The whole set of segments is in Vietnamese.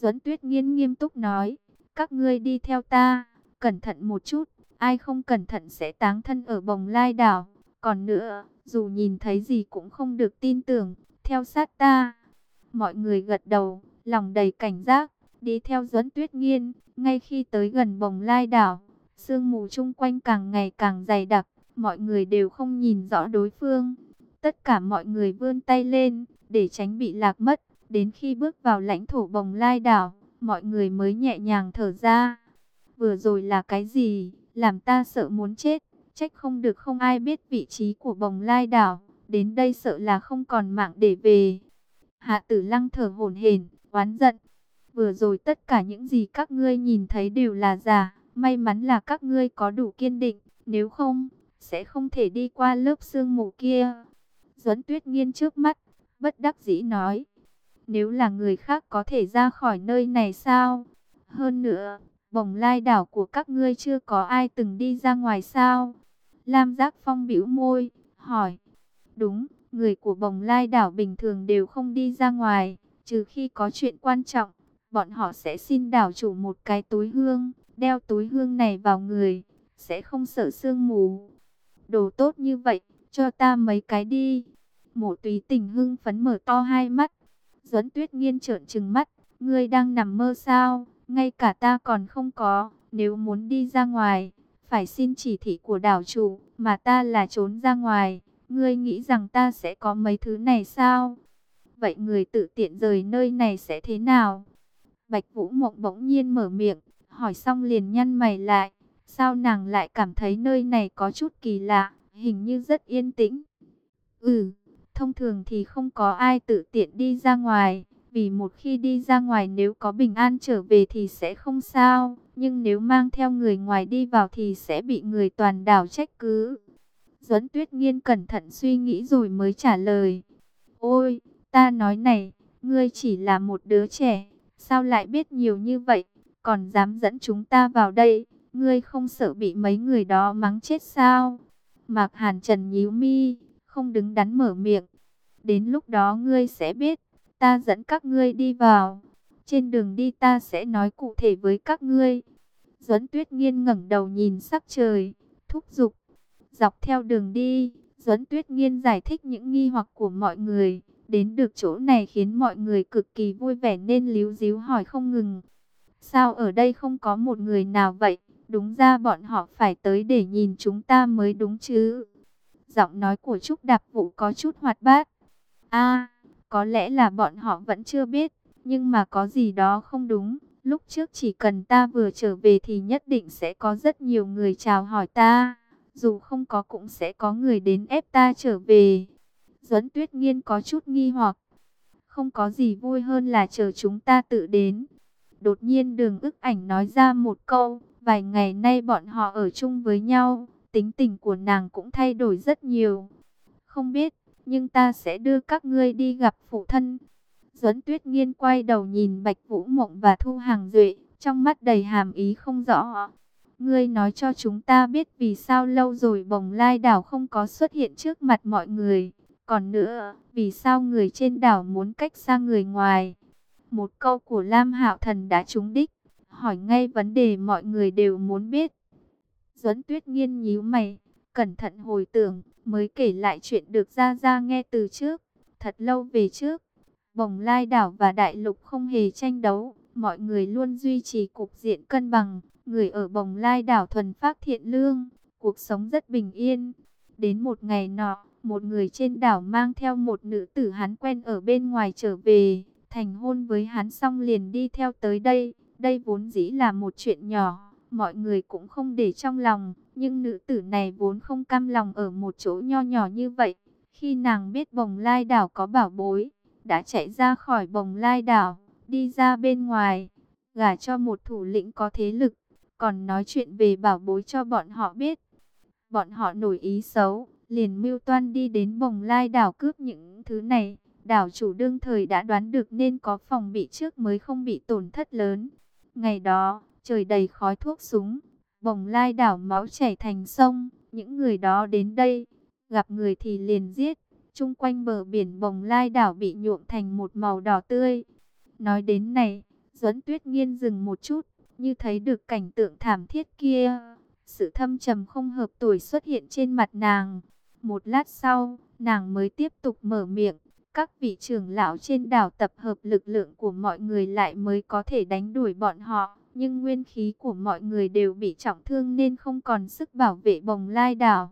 Duẫn Tuyết Nghiên nghiêm túc nói, các ngươi đi theo ta, cẩn thận một chút, ai không cẩn thận sẽ táng thân ở bồng lai đảo. Còn nữa, dù nhìn thấy gì cũng không được tin tưởng, theo sát ta. Mọi người gật đầu, lòng đầy cảnh giác, đi theo Duẫn Tuyết Nghiên, ngay khi tới gần bồng lai đảo. Sương mù chung quanh càng ngày càng dày đặc, mọi người đều không nhìn rõ đối phương. Tất cả mọi người vươn tay lên, để tránh bị lạc mất. Đến khi bước vào lãnh thổ bồng lai đảo, mọi người mới nhẹ nhàng thở ra. Vừa rồi là cái gì, làm ta sợ muốn chết, trách không được không ai biết vị trí của bồng lai đảo. Đến đây sợ là không còn mạng để về. Hạ tử lăng thở hổn hển, oán giận. Vừa rồi tất cả những gì các ngươi nhìn thấy đều là giả. May mắn là các ngươi có đủ kiên định, nếu không, sẽ không thể đi qua lớp sương mù kia. Duấn Tuyết Nghiên trước mắt, bất đắc dĩ nói, nếu là người khác có thể ra khỏi nơi này sao? Hơn nữa, bồng lai đảo của các ngươi chưa có ai từng đi ra ngoài sao? Lam Giác Phong bĩu môi, hỏi, đúng, người của bồng lai đảo bình thường đều không đi ra ngoài, trừ khi có chuyện quan trọng, bọn họ sẽ xin đảo chủ một cái túi hương, đeo túi hương này vào người, sẽ không sợ sương mù. Đồ tốt như vậy, cho ta mấy cái đi. Mộ tùy tình hưng phấn mở to hai mắt. Duẫn tuyết nghiên trợn trừng mắt, ngươi đang nằm mơ sao, ngay cả ta còn không có, nếu muốn đi ra ngoài, phải xin chỉ thị của đảo chủ, mà ta là trốn ra ngoài, ngươi nghĩ rằng ta sẽ có mấy thứ này sao? Vậy người tự tiện rời nơi này sẽ thế nào? Bạch Vũ Mộng bỗng nhiên mở miệng, hỏi xong liền nhăn mày lại. Sao nàng lại cảm thấy nơi này có chút kỳ lạ, hình như rất yên tĩnh. Ừ, thông thường thì không có ai tự tiện đi ra ngoài. Vì một khi đi ra ngoài nếu có bình an trở về thì sẽ không sao. Nhưng nếu mang theo người ngoài đi vào thì sẽ bị người toàn đảo trách cứ. Duẫn Tuyết Nghiên cẩn thận suy nghĩ rồi mới trả lời. Ôi, ta nói này, ngươi chỉ là một đứa trẻ, sao lại biết nhiều như vậy, còn dám dẫn chúng ta vào đây, ngươi không sợ bị mấy người đó mắng chết sao? Mạc Hàn Trần nhíu mi, không đứng đắn mở miệng. Đến lúc đó ngươi sẽ biết, ta dẫn các ngươi đi vào. Trên đường đi ta sẽ nói cụ thể với các ngươi. Duẫn Tuyết Nghiên ngẩng đầu nhìn sắc trời, thúc giục. Dọc theo đường đi, Duẫn Tuyết Nghiên giải thích những nghi hoặc của mọi người. Đến được chỗ này khiến mọi người cực kỳ vui vẻ nên líu díu hỏi không ngừng. Sao ở đây không có một người nào vậy? Đúng ra bọn họ phải tới để nhìn chúng ta mới đúng chứ. Giọng nói của Trúc Đạp Vũ có chút hoạt bát a có lẽ là bọn họ vẫn chưa biết, nhưng mà có gì đó không đúng. Lúc trước chỉ cần ta vừa trở về thì nhất định sẽ có rất nhiều người chào hỏi ta. Dù không có cũng sẽ có người đến ép ta trở về. Duẫn Tuyết Nghiên có chút nghi hoặc. Không có gì vui hơn là chờ chúng ta tự đến. Đột nhiên đường ức ảnh nói ra một câu. Vài ngày nay bọn họ ở chung với nhau, tính tình của nàng cũng thay đổi rất nhiều. Không biết, nhưng ta sẽ đưa các ngươi đi gặp phụ thân. Duấn Tuyết Nghiên quay đầu nhìn Bạch Vũ Mộng và Thu Hàng Duệ, trong mắt đầy hàm ý không rõ. Ngươi nói cho chúng ta biết vì sao lâu rồi bồng lai đảo không có xuất hiện trước mặt mọi người. Còn nữa, vì sao người trên đảo muốn cách xa người ngoài? Một câu của Lam Hạo Thần đã trúng đích hỏi ngay vấn đề mọi người đều muốn biết. Duẫn Tuyết Nghiên nhíu mày, cẩn thận hồi tưởng, mới kể lại chuyện được gia gia nghe từ trước. Thật lâu về trước, Bồng Lai đảo và Đại Lục không hề tranh đấu, mọi người luôn duy trì cục diện cân bằng. Người ở Bồng Lai đảo thuần phát thiện lương, cuộc sống rất bình yên. Đến một ngày nọ, một người trên đảo mang theo một nữ tử hắn quen ở bên ngoài trở về, thành hôn với hắn xong liền đi theo tới đây. Đây vốn dĩ là một chuyện nhỏ, mọi người cũng không để trong lòng, nhưng nữ tử này vốn không cam lòng ở một chỗ nho nhỏ như vậy. Khi nàng biết bồng lai đảo có bảo bối, đã chạy ra khỏi bồng lai đảo, đi ra bên ngoài, gả cho một thủ lĩnh có thế lực, còn nói chuyện về bảo bối cho bọn họ biết. Bọn họ nổi ý xấu, liền mưu toan đi đến bồng lai đảo cướp những thứ này. Đảo chủ đương thời đã đoán được nên có phòng bị trước mới không bị tổn thất lớn. Ngày đó, trời đầy khói thuốc súng, bồng lai đảo máu chảy thành sông, những người đó đến đây, gặp người thì liền giết. chung quanh bờ biển bồng lai đảo bị nhuộm thành một màu đỏ tươi. Nói đến này, Duẫn Tuyết Nghiên dừng một chút, như thấy được cảnh tượng thảm thiết kia. Sự thâm trầm không hợp tuổi xuất hiện trên mặt nàng. Một lát sau, nàng mới tiếp tục mở miệng. Các vị trưởng lão trên đảo tập hợp lực lượng của mọi người lại mới có thể đánh đuổi bọn họ. Nhưng nguyên khí của mọi người đều bị trọng thương nên không còn sức bảo vệ bồng lai đảo.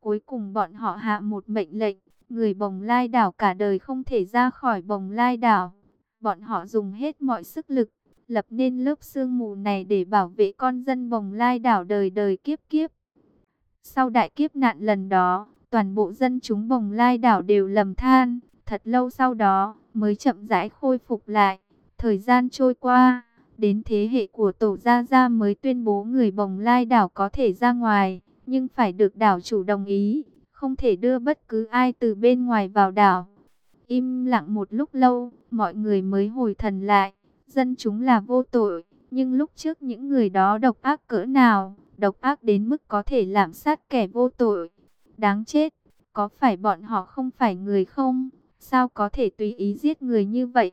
Cuối cùng bọn họ hạ một mệnh lệnh. Người bồng lai đảo cả đời không thể ra khỏi bồng lai đảo. Bọn họ dùng hết mọi sức lực lập nên lớp sương mù này để bảo vệ con dân bồng lai đảo đời đời kiếp kiếp. Sau đại kiếp nạn lần đó, toàn bộ dân chúng bồng lai đảo đều lầm than, thật lâu sau đó mới chậm rãi khôi phục lại. Thời gian trôi qua, đến thế hệ của tổ gia gia mới tuyên bố người bồng lai đảo có thể ra ngoài, nhưng phải được đảo chủ đồng ý, không thể đưa bất cứ ai từ bên ngoài vào đảo. Im lặng một lúc lâu, mọi người mới hồi thần lại dân chúng là vô tội, nhưng lúc trước những người đó độc ác cỡ nào, độc ác đến mức có thể làm sát kẻ vô tội. Đáng chết, có phải bọn họ không phải người không? Sao có thể tùy ý giết người như vậy?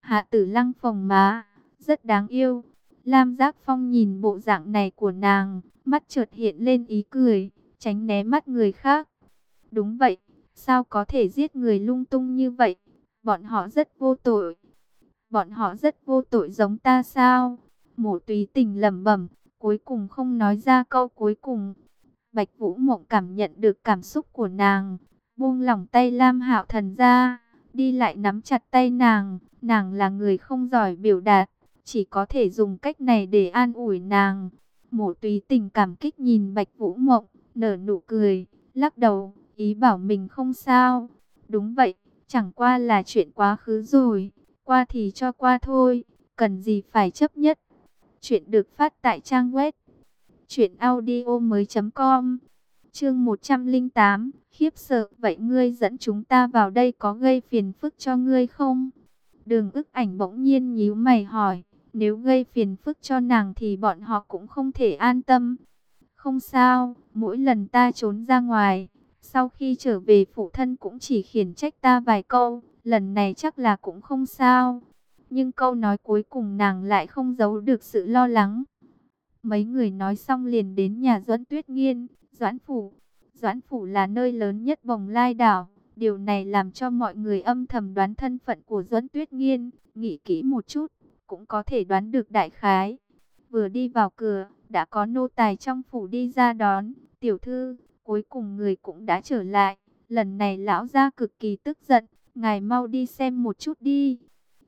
Hạ tử lăng phòng má, rất đáng yêu. Lam Giác Phong nhìn bộ dạng này của nàng, mắt chợt hiện lên ý cười, tránh né mắt người khác. Đúng vậy, sao có thể giết người lung tung như vậy? Bọn họ rất vô tội bọn họ rất vô tội giống ta sao? Mộ tùy tình lẩm bẩm, cuối cùng không nói ra câu cuối cùng. Bạch Vũ Mộng cảm nhận được cảm xúc của nàng, buông lỏng tay Lam Hạo Thần ra, đi lại nắm chặt tay nàng, nàng là người không giỏi biểu đạt, chỉ có thể dùng cách này để an ủi nàng. Mộ tùy tình cảm kích nhìn Bạch Vũ Mộng, nở nụ cười, lắc đầu, ý bảo mình không sao. Đúng vậy, chẳng qua là chuyện quá khứ rồi qua thì cho qua thôi, cần gì phải chấp nhất. Chuyện được phát tại trang web truyệnaudiomoi.com. Chương 108, khiếp sợ, vậy ngươi dẫn chúng ta vào đây có gây phiền phức cho ngươi không? Đường ức ảnh bỗng nhiên nhíu mày hỏi, nếu gây phiền phức cho nàng thì bọn họ cũng không thể an tâm. Không sao, mỗi lần ta trốn ra ngoài, sau khi trở về phụ thân cũng chỉ khiển trách ta vài câu, lần này chắc là cũng không sao. Nhưng câu nói cuối cùng nàng lại không giấu được sự lo lắng. Mấy người nói xong liền đến nhà Doãn Tuyết Nghiên, Doãn Phủ. Doãn Phủ là nơi lớn nhất bồng lai đảo. Điều này làm cho mọi người âm thầm đoán thân phận của Doãn Tuyết Nghiên. Nghĩ kỹ một chút, cũng có thể đoán được đại khái. Vừa đi vào cửa, đã có nô tài trong phủ đi ra đón. Tiểu thư, cuối cùng người cũng đã trở lại. Lần này lão gia cực kỳ tức giận, Ngài mau đi xem một chút đi.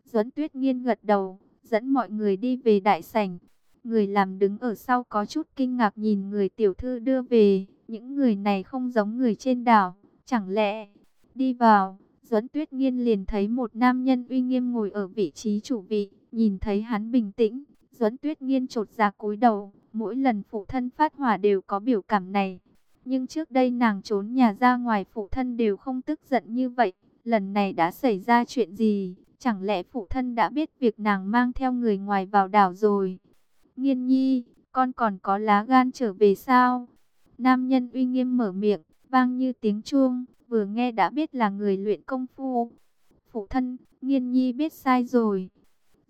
Duẫn Tuyết Nghiên gật đầu, dẫn mọi người đi về đại sảnh. Người làm đứng ở sau có chút kinh ngạc nhìn người tiểu thư đưa về. Những người này không giống người trên đảo. Chẳng lẽ, đi vào, Duẫn Tuyết Nghiên liền thấy một nam nhân uy nghiêm ngồi ở vị trí chủ vị. Nhìn thấy hắn bình tĩnh, Duẫn Tuyết Nghiên trột ra dạ cúi đầu. Mỗi lần phụ thân phát hỏa đều có biểu cảm này. Nhưng trước đây nàng trốn nhà ra ngoài phụ thân đều không tức giận như vậy. Lần này đã xảy ra chuyện gì? Chẳng lẽ phụ thân đã biết việc nàng mang theo người ngoài vào đảo rồi? Nghiên nhi, con còn có lá gan trở về sao? Nam nhân uy nghiêm mở miệng, vang như tiếng chuông, vừa nghe đã biết là người luyện công phu. Phụ thân, nghiên nhi biết sai rồi.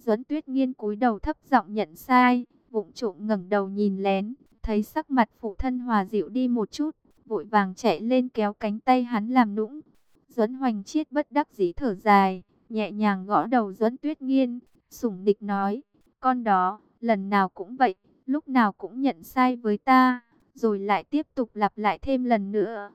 Duẫn tuyết nghiên cúi đầu thấp giọng nhận sai, vụng trộm ngẩng đầu nhìn lén, thấy sắc mặt phụ thân hòa dịu đi một chút, vội vàng chạy lên kéo cánh tay hắn làm nũng. Duẫn Hoành Chiết bất đắc dĩ thở dài, nhẹ nhàng gõ đầu Duẫn Tuyết Nghiên, sủng địch nói, con đó, lần nào cũng vậy, lúc nào cũng nhận sai với ta, rồi lại tiếp tục lặp lại thêm lần nữa.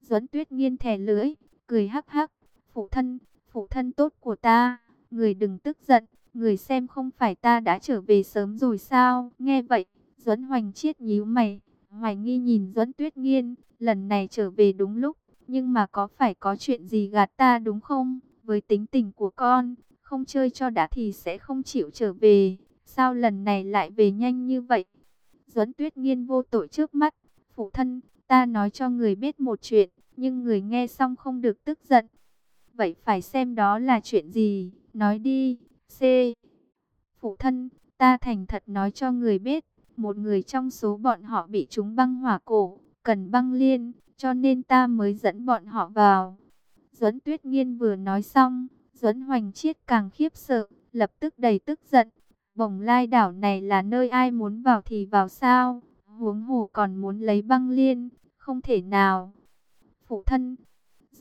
Duẫn Tuyết Nghiên thè lưỡi, cười hắc hắc, phụ thân, phụ thân tốt của ta, người đừng tức giận, người xem không phải ta đã trở về sớm rồi sao? Nghe vậy, Duẫn Hoành Chiết nhíu mày, hoài nghi nhìn Duẫn Tuyết Nghiên, lần này trở về đúng lúc. Nhưng mà có phải có chuyện gì gạt ta đúng không? Với tính tình của con, không chơi cho đã thì sẽ không chịu trở về. Sao lần này lại về nhanh như vậy? Duẫn Tuyết Nghiên vô tội trước mắt. Phụ thân, ta nói cho người biết một chuyện, nhưng người nghe xong không được tức giận. Vậy phải xem đó là chuyện gì? Nói đi. C. Phụ thân, ta thành thật nói cho người biết. Một người trong số bọn họ bị trúng băng hỏa cổ, cần băng liên, cho nên ta mới dẫn bọn họ vào. Duẫn Tuyết Nghiên vừa nói xong, Duẫn Hoành Chiết càng khiếp sợ, lập tức đầy tức giận, Bồng lai đảo này là nơi ai muốn vào thì vào sao? Huống hồ còn muốn lấy băng liên, không thể nào. Phụ thân,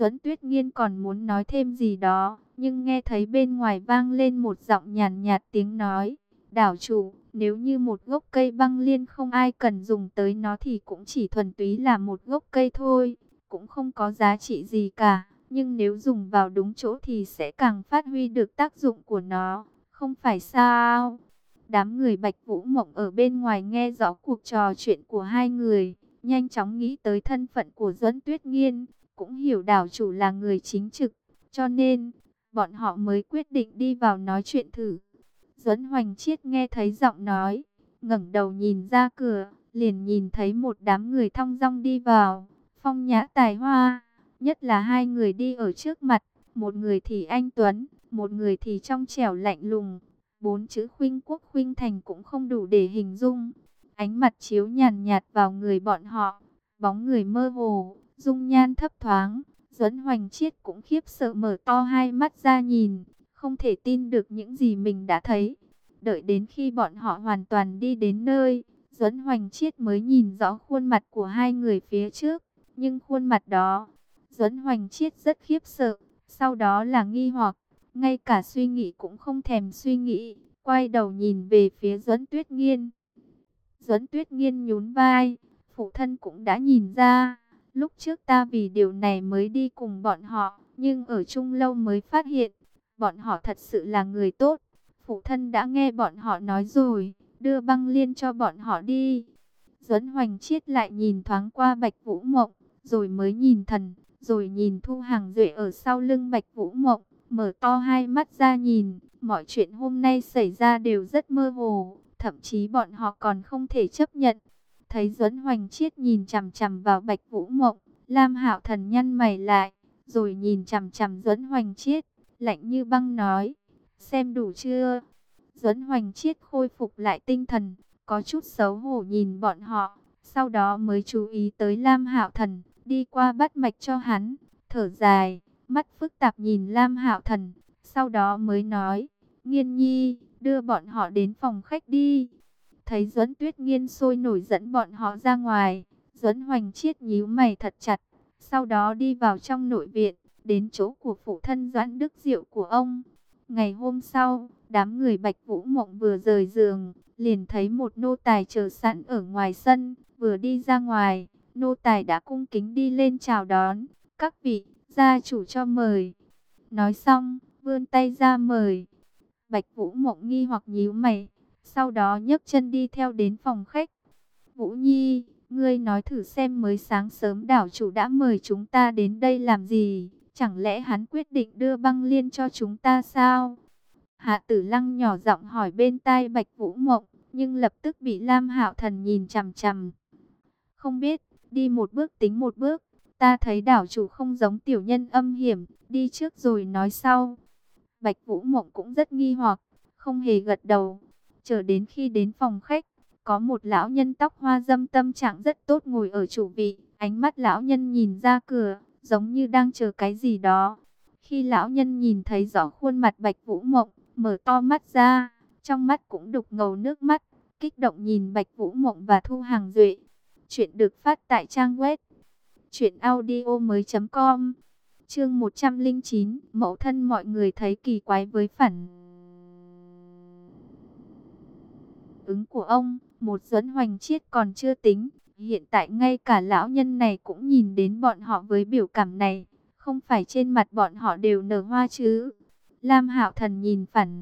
Duẫn Tuyết Nghiên còn muốn nói thêm gì đó, nhưng nghe thấy bên ngoài vang lên một giọng nhàn nhạt tiếng nói. Đảo chủ, nếu như một gốc cây băng liên không ai cần dùng tới nó thì cũng chỉ thuần túy là một gốc cây thôi, cũng không có giá trị gì cả. Nhưng nếu dùng vào đúng chỗ thì sẽ càng phát huy được tác dụng của nó, không phải sao? Đám người Bạch Vũ Mộng ở bên ngoài nghe rõ cuộc trò chuyện của hai người, nhanh chóng nghĩ tới thân phận của Duẫn Tuyết Nghiên, cũng hiểu đảo chủ là người chính trực, cho nên bọn họ mới quyết định đi vào nói chuyện thử. Duẫn Hoành Chiết nghe thấy giọng nói, ngẩng đầu nhìn ra cửa, liền nhìn thấy một đám người thong dong đi vào, phong nhã tài hoa, nhất là hai người đi ở trước mặt, một người thì anh Tuấn, một người thì trong trẻo lạnh lùng. Bốn chữ khuynh quốc khuynh thành cũng không đủ để hình dung. Ánh mặt chiếu nhàn nhạt vào người bọn họ, bóng người mơ hồ, dung nhan thấp thoáng. Duẫn Hoành Chiết cũng khiếp sợ mở to hai mắt ra nhìn, không thể tin được những gì mình đã thấy. Đợi đến khi bọn họ hoàn toàn đi đến nơi, Duẫn Hoành Chiết mới nhìn rõ khuôn mặt của hai người phía trước. Nhưng khuôn mặt đó, Duẫn Hoành Chiết rất khiếp sợ, sau đó là nghi hoặc, ngay cả suy nghĩ cũng không thèm suy nghĩ, quay đầu nhìn về phía Duẫn Tuyết Nghiên. Duẫn Tuyết Nghiên nhún vai, phụ thân cũng đã nhìn ra, lúc trước ta vì điều này mới đi cùng bọn họ, nhưng ở chung lâu mới phát hiện, bọn họ thật sự là người tốt. Phụ thân đã nghe bọn họ nói rồi, đưa băng liên cho bọn họ đi. Duẫn Hoành Chiết lại nhìn thoáng qua Bạch Vũ Mộng, rồi mới nhìn thần, rồi nhìn Thu Hàng Duệ ở sau lưng Bạch Vũ Mộng, mở to hai mắt ra nhìn, mọi chuyện hôm nay xảy ra đều rất mơ hồ, thậm chí bọn họ còn không thể chấp nhận. Thấy Duẫn Hoành Chiết nhìn chằm chằm vào Bạch Vũ Mộng, Lam Hạo Thần nhăn mày lại, rồi nhìn chằm chằm Duẫn Hoành Chiết, lạnh như băng nói: "Xem đủ chưa?" Duẫn Hoành Chiết khôi phục lại tinh thần, có chút xấu hổ nhìn bọn họ, sau đó mới chú ý tới Lam Hạo Thần, đi qua bắt mạch cho hắn, thở dài, mắt phức tạp nhìn Lam Hạo Thần, sau đó mới nói, Nghiên Nhi, đưa bọn họ đến phòng khách đi. Thấy Duẫn Tuyết Nghiên sôi nổi dẫn bọn họ ra ngoài, Duẫn Hoành Chiết nhíu mày thật chặt, sau đó đi vào trong nội viện, đến chỗ của phụ thân Doãn Đức Diệu của ông. Ngày hôm sau, đám người Bạch Vũ Mộng vừa rời giường, liền thấy một nô tài chờ sẵn ở ngoài sân, vừa đi ra ngoài, nô tài đã cung kính đi lên chào đón, các vị, gia chủ cho mời. Nói xong, vươn tay ra mời. Bạch Vũ Mộng nghi hoặc nhíu mày, sau đó nhấc chân đi theo đến phòng khách. Vũ Nhi, ngươi nói thử xem mới sáng sớm đảo chủ đã mời chúng ta đến đây làm gì? Chẳng lẽ hắn quyết định đưa băng liên cho chúng ta sao? Hạ tử lăng nhỏ giọng hỏi bên tai Bạch Vũ Mộng, nhưng lập tức bị Lam Hạo Thần nhìn chằm chằm. Không biết, đi một bước tính một bước, ta thấy đảo chủ không giống tiểu nhân âm hiểm, đi trước rồi nói sau. Bạch Vũ Mộng cũng rất nghi hoặc, không hề gật đầu. Chờ đến khi đến phòng khách, có một lão nhân tóc hoa dâm tâm trạng rất tốt ngồi ở chủ vị, ánh mắt lão nhân nhìn ra cửa, giống như đang chờ cái gì đó. Khi lão nhân nhìn thấy rõ khuôn mặt Bạch Vũ Mộng, mở to mắt ra, trong mắt cũng đục ngầu nước mắt, kích động nhìn Bạch Vũ Mộng và Thu Hàng Duệ. Chuyện được phát tại trang web truyệnaudiomoi.com. Chương 109, mẫu thân mọi người thấy kỳ quái với phản ứng của ông, một dẫn hoành chiết còn chưa tính, hiện tại ngay cả lão nhân này cũng nhìn đến bọn họ với biểu cảm này, không phải trên mặt bọn họ đều nở hoa chứ? Lam Hạo Thần nhìn phản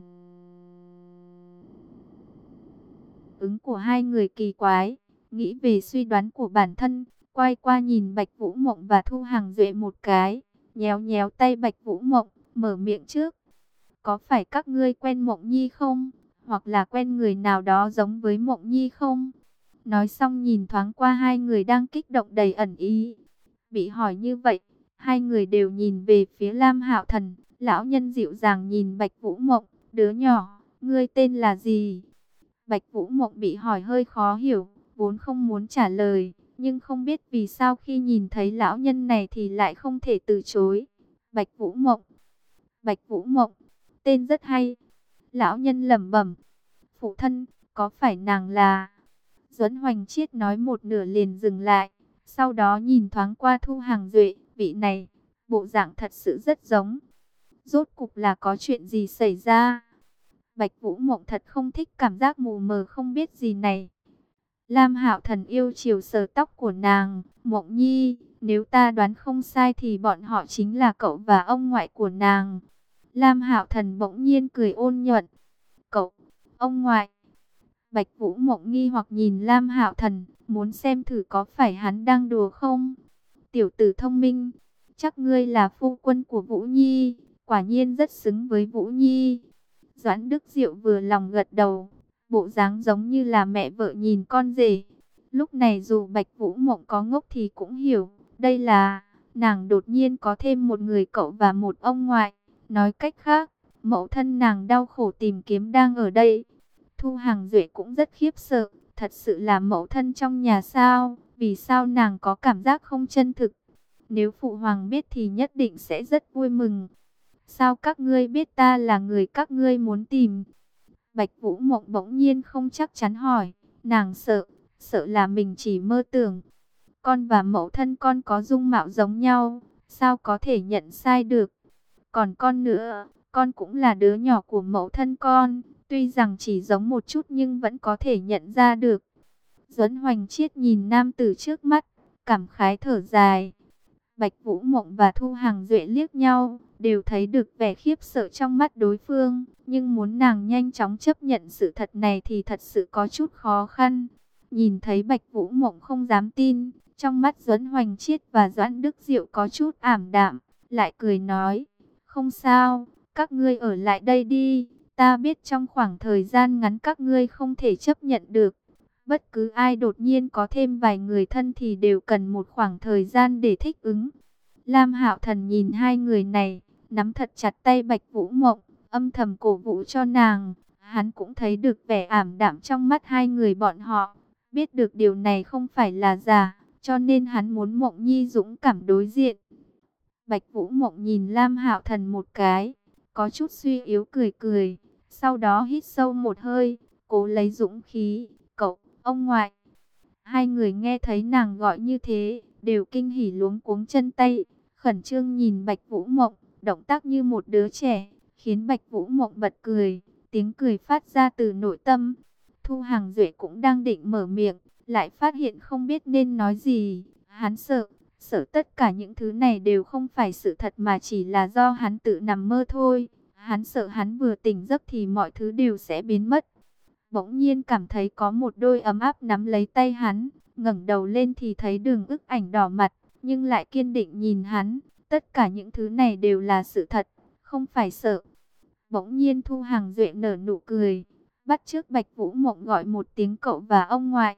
ứng của hai người kỳ quái, nghĩ về suy đoán của bản thân, quay qua nhìn Bạch Vũ Mộng và Thu Hàng Duệ một cái, nhéo nhéo tay Bạch Vũ Mộng, mở miệng trước. Có phải các ngươi quen Mộng Nhi không? Hoặc là quen người nào đó giống với Mộng Nhi không? Nói xong nhìn thoáng qua hai người đang kích động đầy ẩn ý. Bị hỏi như vậy, hai người đều nhìn về phía Lam Hạo Thần, lão nhân dịu dàng nhìn Bạch Vũ Mộng, đứa nhỏ, ngươi tên là gì? Bạch Vũ Mộng bị hỏi hơi khó hiểu, vốn không muốn trả lời, nhưng không biết vì sao khi nhìn thấy lão nhân này thì lại không thể từ chối. Bạch Vũ Mộng Bạch Vũ Mộng, tên rất hay. Lão nhân lẩm bẩm, phụ thân, có phải nàng là... Duẫn Hoành Chiết nói một nửa liền dừng lại, sau đó nhìn thoáng qua Thu Hàng Duệ, vị này, bộ dạng thật sự rất giống. Rốt cục là có chuyện gì xảy ra? Bạch Vũ Mộng thật không thích cảm giác mù mờ không biết gì này. Lam Hạo Thần yêu chiều sờ tóc của nàng, Mộng Nhi, nếu ta đoán không sai thì bọn họ chính là cậu và ông ngoại của nàng. Lam Hạo Thần bỗng nhiên cười ôn nhuận. Cậu, ông ngoại. Bạch Vũ Mộng nghi hoặc nhìn Lam Hạo Thần, muốn xem thử có phải hắn đang đùa không. Tiểu tử thông minh, chắc ngươi là phu quân của Vũ Nhi, quả nhiên rất xứng với Vũ Nhi. Doãn Đức Diệu vừa lòng gật đầu, bộ dáng giống như là mẹ vợ nhìn con rể. Lúc này dù Bạch Vũ Mộng có ngốc thì cũng hiểu, đây là nàng đột nhiên có thêm một người cậu và một ông ngoại. Nói cách khác, mẫu thân nàng đau khổ tìm kiếm đang ở đây. Thu Hàng Duệ cũng rất khiếp sợ, thật sự là mẫu thân trong nhà sao, vì sao nàng có cảm giác không chân thực. Nếu Phụ Hoàng biết thì nhất định sẽ rất vui mừng. Sao các ngươi biết ta là người các ngươi muốn tìm? Bạch Vũ Mộng bỗng nhiên không chắc chắn hỏi, nàng sợ, sợ là mình chỉ mơ tưởng. Con và mẫu thân con có dung mạo giống nhau, sao có thể nhận sai được? Còn con nữa, con cũng là đứa nhỏ của mẫu thân con, tuy rằng chỉ giống một chút nhưng vẫn có thể nhận ra được. Duẫn Hoành Chiết nhìn nam tử trước mắt, cảm khái thở dài. Bạch Vũ Mộng và Thu Hàng Duệ liếc nhau, đều thấy được vẻ khiếp sợ trong mắt đối phương, nhưng muốn nàng nhanh chóng chấp nhận sự thật này thì thật sự có chút khó khăn. Nhìn thấy Bạch Vũ Mộng không dám tin, trong mắt Duẫn Hoành Chiết và Doãn Đức Diệu có chút ảm đạm, lại cười nói: "Không sao, các ngươi ở lại đây đi, ta biết trong khoảng thời gian ngắn các ngươi không thể chấp nhận được, Bất cứ ai đột nhiên có thêm vài người thân thì đều cần một khoảng thời gian để thích ứng. Lam Hạo Thần nhìn hai người này, nắm thật chặt tay Bạch Vũ Mộng, âm thầm cổ vũ cho nàng. Hắn cũng thấy được vẻ ảm đạm trong mắt hai người bọn họ. Biết được điều này không phải là giả, cho nên hắn muốn Mộng Nhi dũng cảm đối diện. Bạch Vũ Mộng nhìn Lam Hạo Thần một cái, có chút suy yếu cười cười, sau đó hít sâu một hơi, cố lấy dũng khí, cậu ông ngoại. Hai người nghe thấy nàng gọi như thế, đều kinh hỉ luống cuống chân tay, khẩn trương nhìn Bạch Vũ Mộng, động tác như một đứa trẻ, khiến Bạch Vũ Mộng bật cười, tiếng cười phát ra từ nội tâm. Thu Hàng Duệ cũng đang định mở miệng, lại phát hiện không biết nên nói gì, hắn sợ, sợ tất cả những thứ này đều không phải sự thật mà chỉ là do hắn tự nằm mơ thôi. Hắn sợ hắn vừa tỉnh giấc thì mọi thứ đều sẽ biến mất bỗng nhiên cảm thấy có một đôi ấm áp nắm lấy tay hắn, ngẩng đầu lên thì thấy đường ức ảnh đỏ mặt, nhưng lại kiên định nhìn hắn, tất cả những thứ này đều là sự thật, không phải sợ. Bỗng nhiên Thu Hàng Duệ nở nụ cười, bắt trước Bạch Vũ Mộng gọi một tiếng cậu và ông ngoại.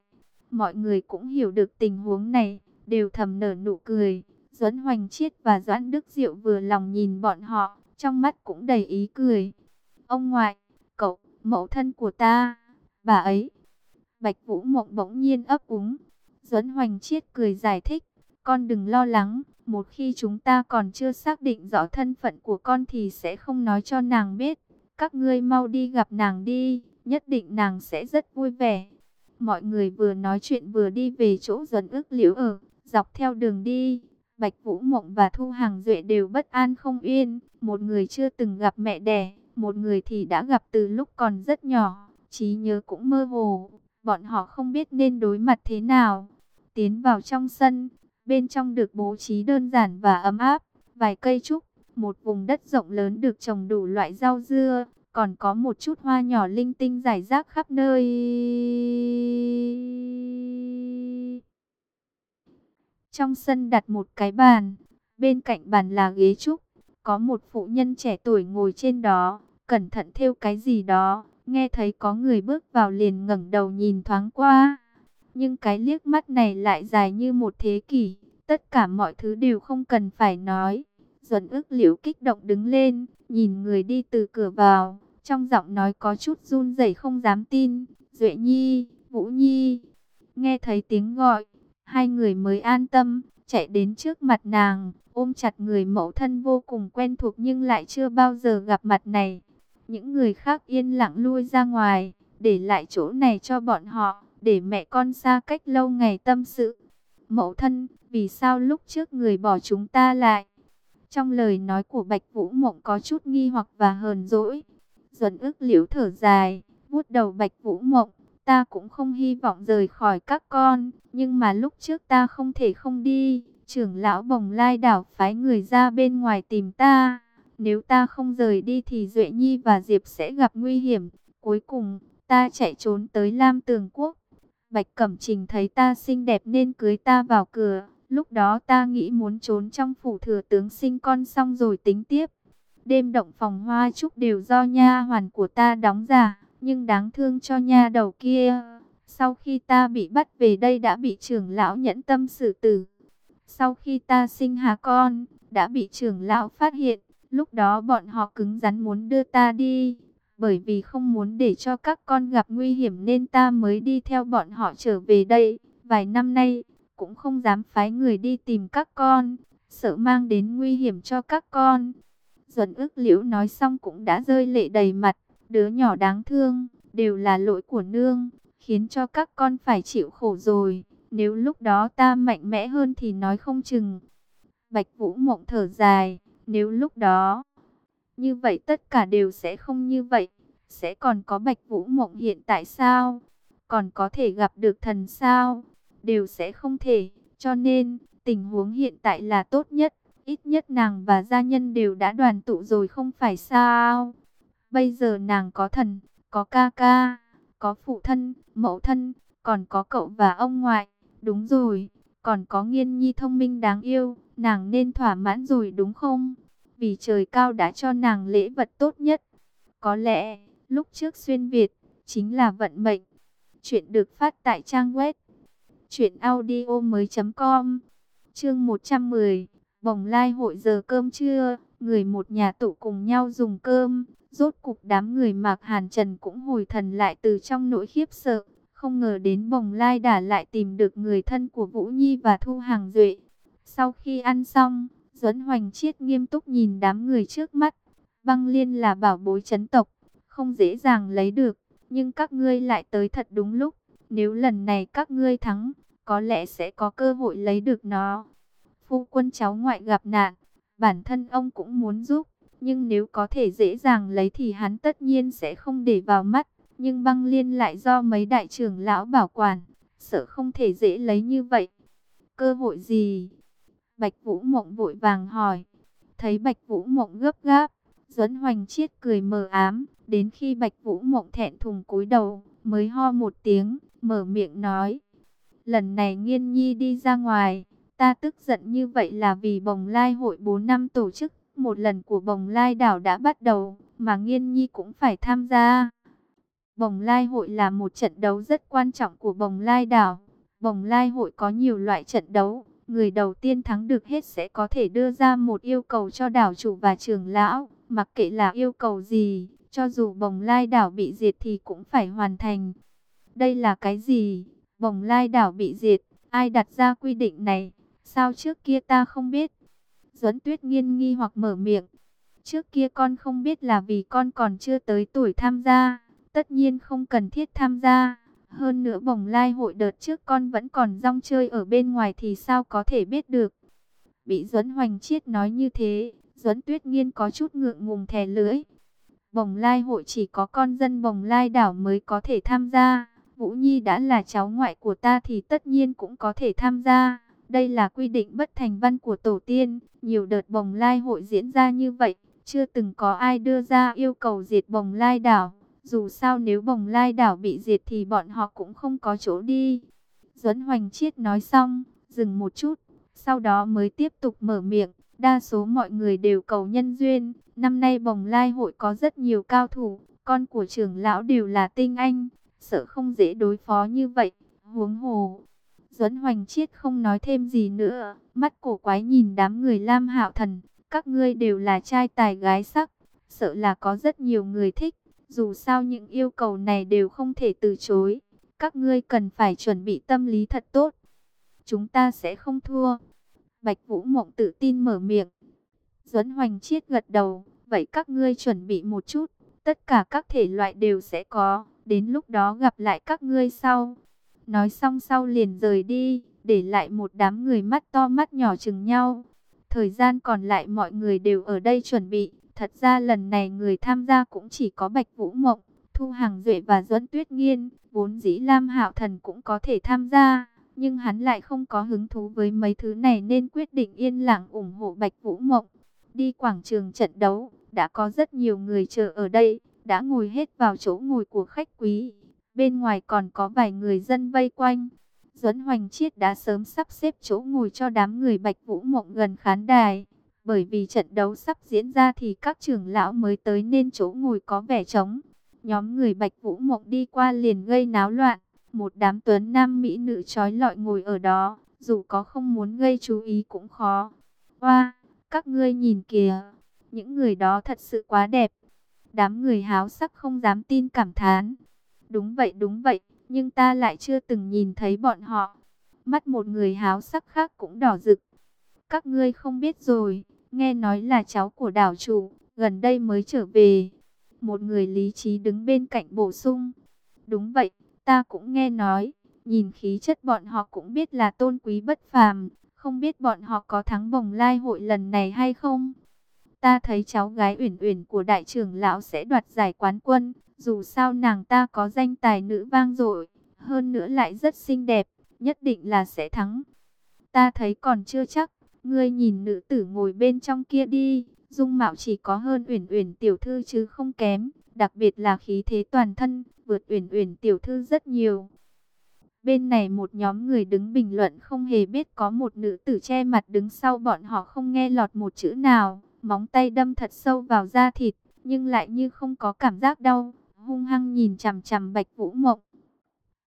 Mọi người cũng hiểu được tình huống này, đều thầm nở nụ cười. Duẫn Hoành Chiết và Doãn Đức Diệu vừa lòng nhìn bọn họ, trong mắt cũng đầy ý cười. Ông ngoại, cậu, mẫu thân của ta, bà ấy. Bạch Vũ Mộng bỗng nhiên ấp úng. Duẫn Hoành Chiết cười giải thích, con đừng lo lắng, một khi chúng ta còn chưa xác định rõ thân phận của con thì sẽ không nói cho nàng biết. Các ngươi mau đi gặp nàng đi, nhất định nàng sẽ rất vui vẻ. Mọi người vừa nói chuyện vừa đi về chỗ Duẫn ước liễu ở, dọc theo đường đi. Bạch Vũ Mộng và Thu Hàng Duệ đều bất an không yên, một người chưa từng gặp mẹ đẻ, một người thì đã gặp từ lúc còn rất nhỏ trí nhớ cũng mơ hồ, bọn họ không biết nên đối mặt thế nào. Tiến vào trong sân, bên trong được bố trí đơn giản và ấm áp, vài cây trúc, một vùng đất rộng lớn được trồng đủ loại rau dưa, còn có một chút hoa nhỏ linh tinh rải rác khắp nơi. Trong sân đặt một cái bàn, bên cạnh bàn là ghế trúc, có một phụ nhân trẻ tuổi ngồi trên đó, cẩn thận theo cái gì đó. Nghe thấy có người bước vào liền ngẩng đầu nhìn thoáng qua. Nhưng cái liếc mắt này lại dài như một thế kỷ. Tất cả mọi thứ đều không cần phải nói. Duẩn ước liễu kích động đứng lên, nhìn người đi từ cửa vào. Trong giọng nói có chút run rẩy không dám tin. Duệ Nhi, Vũ Nhi. Nghe thấy tiếng gọi, hai người mới an tâm, chạy đến trước mặt nàng, ôm chặt người mẫu thân vô cùng quen thuộc nhưng lại chưa bao giờ gặp mặt này. Những người khác yên lặng lui ra ngoài, để lại chỗ này cho bọn họ, để mẹ con xa cách lâu ngày tâm sự. Mẫu thân, vì sao lúc trước người bỏ chúng ta lại? Trong lời nói của Bạch Vũ Mộng có chút nghi hoặc và hờn dỗi. Duẩn ức liễu thở dài, vuốt đầu Bạch Vũ Mộng. Ta cũng không hy vọng rời khỏi các con, nhưng mà lúc trước ta không thể không đi. Trưởng lão bồng lai đảo phái người ra bên ngoài tìm ta. Nếu ta không rời đi thì Duệ Nhi và Diệp sẽ gặp nguy hiểm. Cuối cùng, ta chạy trốn tới Lam Tường Quốc. Bạch Cẩm Trình thấy ta xinh đẹp nên cưới ta vào cửa. Lúc đó ta nghĩ muốn trốn trong phủ thừa tướng sinh con xong rồi tính tiếp. Đêm động phòng hoa trúc đều do nha hoàn của ta đóng giả, nhưng đáng thương cho nha đầu kia. Sau khi ta bị bắt về đây đã bị trưởng lão nhẫn tâm xử tử. Sau khi ta sinh hạ con, đã bị trưởng lão phát hiện. Lúc đó bọn họ cứng rắn muốn đưa ta đi. Bởi vì không muốn để cho các con gặp nguy hiểm nên ta mới đi theo bọn họ trở về đây. Vài năm nay, cũng không dám phái người đi tìm các con, sợ mang đến nguy hiểm cho các con. Duẩn ước liễu nói xong cũng đã rơi lệ đầy mặt, đứa nhỏ đáng thương, đều là lỗi của nương, khiến cho các con phải chịu khổ rồi. Nếu lúc đó ta mạnh mẽ hơn thì nói không chừng. Bạch Vũ Mộng thở dài, nếu lúc đó, như vậy tất cả đều sẽ không như vậy. Sẽ còn có Bạch Vũ Mộng hiện tại sao? Còn có thể gặp được thần sao? đều sẽ không thể. Cho nên, tình huống hiện tại là tốt nhất. Ít nhất nàng và gia nhân đều đã đoàn tụ rồi không phải sao. Bây giờ nàng có thần, có ca ca, có phụ thân, mẫu thân, còn có cậu và ông ngoại. Đúng rồi, còn có nghiên nhi thông minh đáng yêu, nàng nên thỏa mãn rồi đúng không? Vì trời cao đã cho nàng lễ vật tốt nhất. Có lẽ, lúc trước xuyên Việt, chính là vận mệnh. Chuyện được phát tại trang web Chuyện audio mới com Chương 110 Bồng lai hội giờ cơm trưa Người một nhà tụ cùng nhau dùng cơm Rốt cục đám người mạc hàn trần cũng hồi thần lại từ trong nỗi khiếp sợ Không ngờ đến bồng lai đã lại tìm được người thân của Vũ Nhi và Thu Hàng Duệ. Sau khi ăn xong Duẫn Hoành Chiết nghiêm túc nhìn đám người trước mắt. Băng liên là bảo bối chấn tộc Không dễ dàng lấy được Nhưng các ngươi lại tới thật đúng lúc. Nếu lần này các ngươi thắng, có lẽ sẽ có cơ hội lấy được nó. Phu quân cháu ngoại gặp nạn, bản thân ông cũng muốn giúp, nhưng nếu có thể dễ dàng lấy thì hắn tất nhiên sẽ không để vào mắt. Nhưng băng liên lại do mấy đại trưởng lão bảo quản, sợ không thể dễ lấy như vậy. Cơ hội gì? Bạch Vũ Mộng vội vàng hỏi. Thấy Bạch Vũ Mộng gấp gáp, Duẫn Hoành Chiết cười mờ ám, đến khi Bạch Vũ Mộng thẹn thùng cúi đầu, mới ho một tiếng, mở miệng nói. Lần này nghiên nhi đi ra ngoài, ta tức giận như vậy là vì bồng lai hội 4 năm tổ chức, một lần của bồng lai đảo đã bắt đầu, mà nghiên nhi cũng phải tham gia. Bồng lai hội là một trận đấu rất quan trọng của bồng lai đảo. Bồng lai hội có nhiều loại trận đấu, người đầu tiên thắng được hết sẽ có thể đưa ra một yêu cầu cho đảo chủ và trưởng lão, mặc kệ là yêu cầu gì, cho dù bồng lai đảo bị diệt thì cũng phải hoàn thành. Đây là cái gì? Bồng lai đảo bị diệt, ai đặt ra quy định này? Sao trước kia ta không biết? Duẫn Tuyết nghiên nghi hoặc mở miệng. Trước kia con không biết là vì con còn chưa tới tuổi tham gia, tất nhiên không cần thiết tham gia. Hơn nữa bồng lai hội đợt trước con vẫn còn rong chơi ở bên ngoài thì sao có thể biết được. Bị Duẫn Hoành Chiết nói như thế, Duẫn Tuyết Nghiên có chút ngượng ngùng thè lưỡi. Bồng lai hội chỉ có con dân bồng lai đảo mới có thể tham gia. Vũ Nhi đã là cháu ngoại của ta thì tất nhiên cũng có thể tham gia. Đây là quy định bất thành văn của tổ tiên. Nhiều đợt bồng lai hội diễn ra như vậy. Chưa từng có ai đưa ra yêu cầu diệt bồng lai đảo. Dù sao nếu bồng lai đảo bị diệt thì bọn họ cũng không có chỗ đi. Duẫn Hoành Chiết nói xong, dừng một chút. Sau đó mới tiếp tục mở miệng. Đa số mọi người đều cầu nhân duyên. Năm nay bồng lai hội có rất nhiều cao thủ. Con của trưởng lão đều là tinh anh sợ không dễ đối phó như vậy. Huống hồ, Duẫn Hoành Chiết không nói thêm gì nữa, mắt cổ quái nhìn đám người Lam Hạo Thần, các ngươi đều là trai tài gái sắc, sợ là có rất nhiều người thích, dù sao những yêu cầu này đều không thể từ chối, các ngươi cần phải chuẩn bị tâm lý thật tốt. Chúng ta sẽ không thua. Bạch Vũ Mộng tự tin mở miệng. Duẫn Hoành Chiết gật đầu, vậy các ngươi chuẩn bị một chút, tất cả các thể loại đều sẽ có đến lúc đó gặp lại các ngươi sau. Nói xong sau liền rời đi, để lại một đám người mắt to mắt nhỏ chừng nhau. Thời gian còn lại mọi người đều ở đây chuẩn bị, thật ra lần này người tham gia cũng chỉ có Bạch Vũ Mộng, Thu Hàng Duệ và Duẫn Tuyết Nghiên, vốn dĩ Lam Hạo Thần cũng có thể tham gia, nhưng hắn lại không có hứng thú với mấy thứ này nên quyết định yên lặng ủng hộ Bạch Vũ Mộng. Đi quảng trường trận đấu, đã có rất nhiều người chờ ở đây, đã ngồi hết vào chỗ ngồi của khách quý. Bên ngoài còn có vài người dân vây quanh. Duẫn Hoành Chiết đã sớm sắp xếp chỗ ngồi cho đám người Bạch Vũ Mộng gần khán đài. Bởi vì trận đấu sắp diễn ra thì các trưởng lão mới tới nên chỗ ngồi có vẻ trống. Nhóm người Bạch Vũ Mộng đi qua liền gây náo loạn. Một đám tuấn nam mỹ nữ trói lọi ngồi ở đó, dù có không muốn gây chú ý cũng khó. Hoa, các ngươi nhìn kìa, những người đó thật sự quá đẹp. Đám người háo sắc không dám tin cảm thán. Đúng vậy đúng vậy, nhưng ta lại chưa từng nhìn thấy bọn họ. Mắt một người háo sắc khác cũng đỏ rực. Các ngươi không biết rồi, nghe nói là cháu của đảo chủ, gần đây mới trở về. Một người lý trí đứng bên cạnh bổ sung. Đúng vậy, ta cũng nghe nói, nhìn khí chất bọn họ cũng biết là tôn quý bất phàm, không biết bọn họ có thắng bồng lai hội lần này hay không. Ta thấy cháu gái uyển uyển của đại trưởng lão sẽ đoạt giải quán quân, dù sao nàng ta có danh tài nữ vang dội, hơn nữa lại rất xinh đẹp, nhất định là sẽ thắng. Ta thấy còn chưa chắc, ngươi nhìn nữ tử ngồi bên trong kia đi, dung mạo chỉ có hơn uyển uyển tiểu thư chứ không kém, đặc biệt là khí thế toàn thân, vượt uyển uyển tiểu thư rất nhiều. Bên này một nhóm người đứng bình luận không hề biết có một nữ tử che mặt đứng sau bọn họ không nghe lọt một chữ nào, móng tay đâm thật sâu vào da thịt, nhưng lại như không có cảm giác đau, hung hăng nhìn chằm chằm Bạch Vũ Mộng.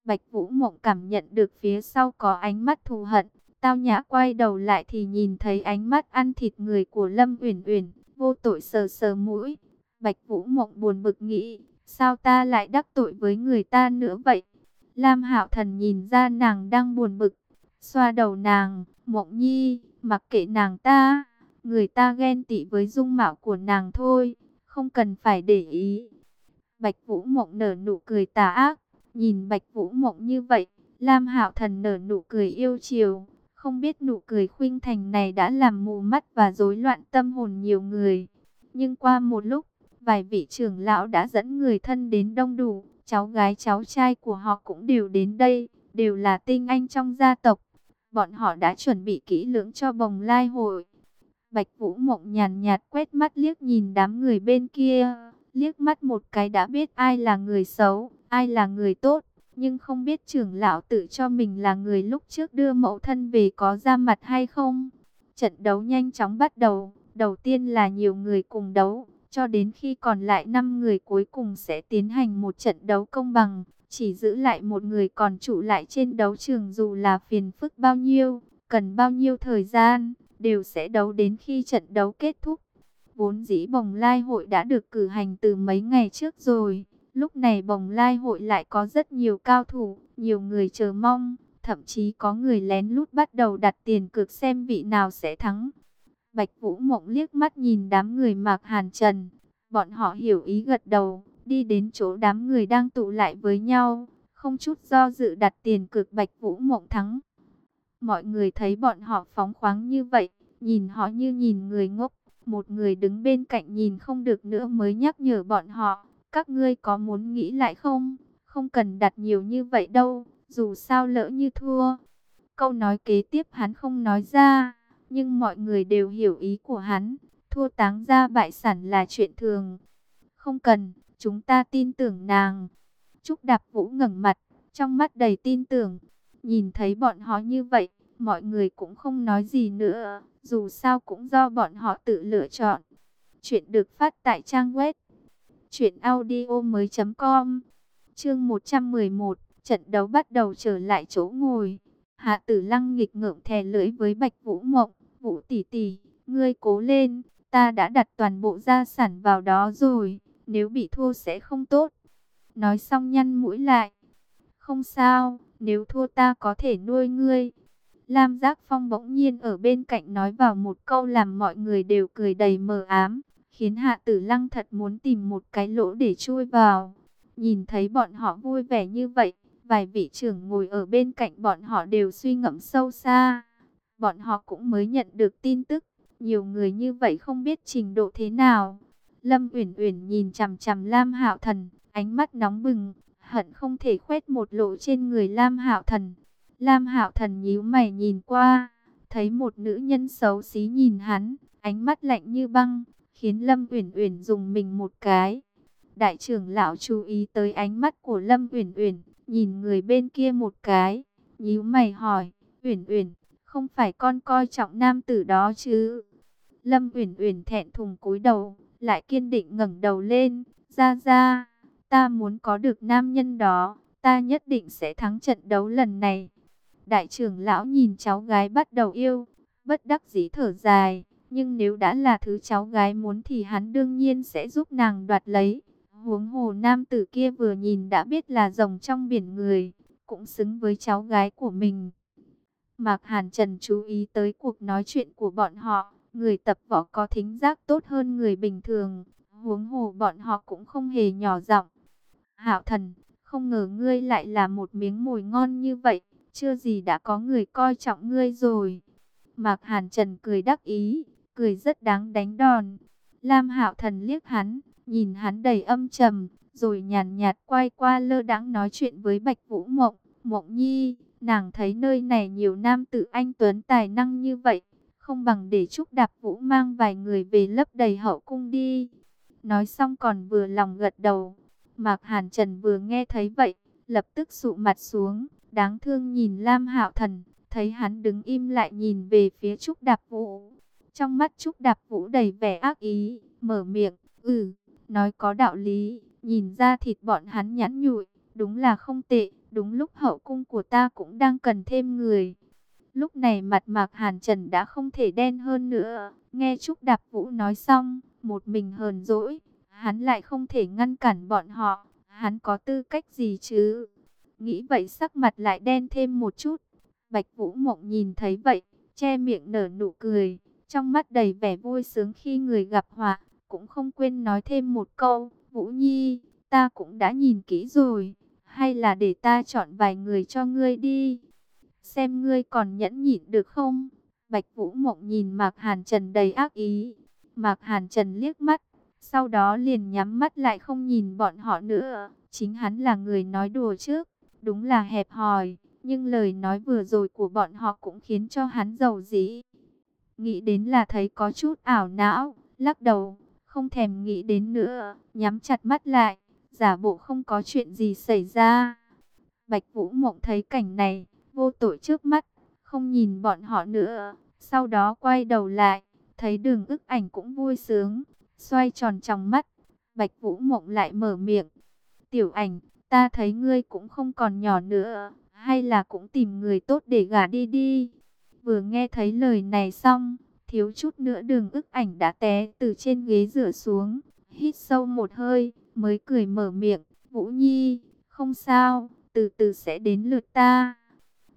Bạch Vũ Mộng cảm nhận được phía sau có ánh mắt thù hận, tao nhã quay đầu lại thì nhìn thấy ánh mắt ăn thịt người của Lâm Uyển Uyển, vô tội sờ sờ mũi. Bạch Vũ Mộng buồn bực nghĩ, sao ta lại đắc tội với người ta nữa vậy? Lam Hạo Thần nhìn ra nàng đang buồn bực, xoa đầu nàng, Mộng Nhi, mặc kệ nàng ta, người ta ghen tị với dung mạo của nàng thôi, không cần phải để ý. Bạch Vũ Mộng nở nụ cười tà ác, nhìn Bạch Vũ Mộng như vậy, Lam Hạo Thần nở nụ cười yêu chiều, không biết nụ cười khuynh thành này đã làm mù mắt và rối loạn tâm hồn nhiều người. Nhưng qua một lúc, vài vị trưởng lão đã dẫn người thân đến đông đủ, cháu gái cháu trai của họ cũng đều đến đây, đều là tinh anh trong gia tộc. Bọn họ đã chuẩn bị kỹ lưỡng cho bồng lai hội. Bạch Vũ Mộng nhàn nhạt quét mắt liếc nhìn đám người bên kia, liếc mắt một cái đã biết ai là người xấu, ai là người tốt, nhưng không biết trưởng lão tự cho mình là người lúc trước đưa mẫu thân về có ra mặt hay không. Trận đấu nhanh chóng bắt đầu, đầu tiên là nhiều người cùng đấu, cho đến khi còn lại 5 người cuối cùng sẽ tiến hành một trận đấu công bằng, chỉ giữ lại một người còn trụ lại trên đấu trường dù là phiền phức bao nhiêu, cần bao nhiêu thời gian, đều sẽ đấu đến khi trận đấu kết thúc. Vốn dĩ bồng lai hội đã được cử hành từ mấy ngày trước rồi, lúc này bồng lai hội lại có rất nhiều cao thủ, nhiều người chờ mong, thậm chí có người lén lút bắt đầu đặt tiền cược xem vị nào sẽ thắng. Bạch Vũ Mộng liếc mắt nhìn đám người Mạc Hàn Trần. Bọn họ hiểu ý gật đầu, đi đến chỗ đám người đang tụ lại với nhau, không chút do dự đặt tiền cược Bạch Vũ Mộng thắng. Mọi người thấy bọn họ phóng khoáng như vậy, nhìn họ như nhìn người ngốc. Một người đứng bên cạnh nhìn không được nữa mới nhắc nhở bọn họ, các ngươi có muốn nghĩ lại không? Không cần đặt nhiều như vậy đâu, dù sao lỡ như thua. Câu nói kế tiếp hắn không nói ra nhưng mọi người đều hiểu ý của hắn. Thua táng ra bại sản là chuyện thường. Không cần, chúng ta tin tưởng nàng. Trúc Đạp Vũ ngẩng mặt, trong mắt đầy tin tưởng. Nhìn thấy bọn họ như vậy, mọi người cũng không nói gì nữa. Dù sao cũng do bọn họ tự lựa chọn. Chuyện được phát tại trang web truyệnaudiomoi.com. Chương 111, trận đấu bắt đầu trở lại chỗ ngồi. Hạ Tử Lăng nghịch ngợm thè lưỡi với Bạch Vũ Mộng, Vũ tỷ tỷ, ngươi cố lên, ta đã đặt toàn bộ gia sản vào đó rồi, nếu bị thua sẽ không tốt. Nói xong nhăn mũi lại. Không sao, nếu thua ta có thể nuôi ngươi. Lam Giác Phong bỗng nhiên ở bên cạnh nói vào một câu làm mọi người đều cười đầy mờ ám, khiến Hạ Tử Lăng thật muốn tìm một cái lỗ để chui vào. Nhìn thấy bọn họ vui vẻ như vậy, vài vị trưởng ngồi ở bên cạnh bọn họ đều suy ngẫm sâu xa. Bọn họ cũng mới nhận được tin tức, nhiều người như vậy không biết trình độ thế nào. Lâm Uyển Uyển nhìn chằm chằm Lam Hạo Thần, ánh mắt nóng bừng, hận không thể khoét một lỗ trên người Lam Hạo Thần. Lam Hạo Thần nhíu mày nhìn qua, thấy một nữ nhân xấu xí nhìn hắn, ánh mắt lạnh như băng, khiến Lâm Uyển Uyển dùng mình một cái. Đại trưởng lão chú ý tới ánh mắt của Lâm Uyển Uyển, nhìn người bên kia một cái, nhíu mày hỏi, "Uyển Uyển, không phải con coi trọng nam tử đó chứ?" Lâm Uyển Uyển thẹn thùng cúi đầu, lại kiên định ngẩng đầu lên, "Ra ra, ta muốn có được nam nhân đó, ta nhất định sẽ thắng trận đấu lần này." Đại trưởng lão nhìn cháu gái bắt đầu yêu, bất đắc dĩ thở dài, nhưng nếu đã là thứ cháu gái muốn thì hắn đương nhiên sẽ giúp nàng đoạt lấy. Huống hồ nam tử kia vừa nhìn đã biết là rồng trong biển người, cũng xứng với cháu gái của mình. Mạc Hàn Trần chú ý tới cuộc nói chuyện của bọn họ, người tập võ có thính giác tốt hơn người bình thường, huống hồ bọn họ cũng không hề nhỏ giọng. Hạo thần, không ngờ ngươi lại là một miếng mồi ngon như vậy, chưa gì đã có người coi trọng ngươi rồi. Mạc Hàn Trần cười đắc ý, cười rất đáng đánh đòn. Lam Hạo Thần liếc hắn, nhìn hắn đầy âm trầm, rồi nhàn nhạt quay qua lơ đãng nói chuyện với Bạch Vũ Mộng. Mộng Nhi, nàng thấy nơi này nhiều nam tử anh tuấn tài năng như vậy, không bằng để Trúc Đạp Vũ mang vài người về lấp đầy hậu cung đi. Nói xong còn vừa lòng gật đầu. Mạc Hàn Trần vừa nghe thấy vậy, lập tức sụ mặt xuống, đáng thương nhìn Lam Hạo Thần, thấy hắn đứng im lại nhìn về phía Trúc Đạp Vũ. Trong mắt Trúc Đạp Vũ đầy vẻ ác ý, mở miệng, "Ừ, nói có đạo lý, nhìn ra thịt bọn hắn nhẵn nhụi, đúng là không tệ, đúng lúc hậu cung của ta cũng đang cần thêm người." Lúc này mặt Mạc Hàn Trần đã không thể đen hơn nữa, nghe Trúc Đạp Vũ nói xong, một mình hờn dỗi, hắn lại không thể ngăn cản bọn họ, hắn có tư cách gì chứ? Nghĩ vậy sắc mặt lại đen thêm một chút. Bạch Vũ Mộng nhìn thấy vậy, che miệng nở nụ cười, trong mắt đầy vẻ vui sướng khi người gặp họa, cũng không quên nói thêm một câu, Vũ Nhi, ta cũng đã nhìn kỹ rồi, hay là để ta chọn vài người cho ngươi đi, xem ngươi còn nhẫn nhịn được không? Bạch Vũ Mộng nhìn Mạc Hàn Trần đầy ác ý, Mạc Hàn Trần liếc mắt, sau đó liền nhắm mắt lại không nhìn bọn họ nữa, chính hắn là người nói đùa trước, đúng là hẹp hòi, nhưng lời nói vừa rồi của bọn họ cũng khiến cho hắn giàu dĩ. Nghĩ đến là thấy có chút ảo não, lắc đầu, không thèm nghĩ đến nữa, nhắm chặt mắt lại, giả bộ không có chuyện gì xảy ra. Bạch Vũ Mộng thấy cảnh này, vô tội trước mắt, không nhìn bọn họ nữa, sau đó quay đầu lại, thấy đường ức ảnh cũng vui sướng, xoay tròn trong mắt, Bạch Vũ Mộng lại mở miệng, tiểu ảnh, ta thấy ngươi cũng không còn nhỏ nữa, hay là cũng tìm người tốt để gả đi đi. Vừa nghe thấy lời này xong, thiếu chút nữa đường ức ảnh đã té từ trên ghế rửa xuống, hít sâu một hơi, mới cười mở miệng, Vũ Nhi, không sao, từ từ sẽ đến lượt ta.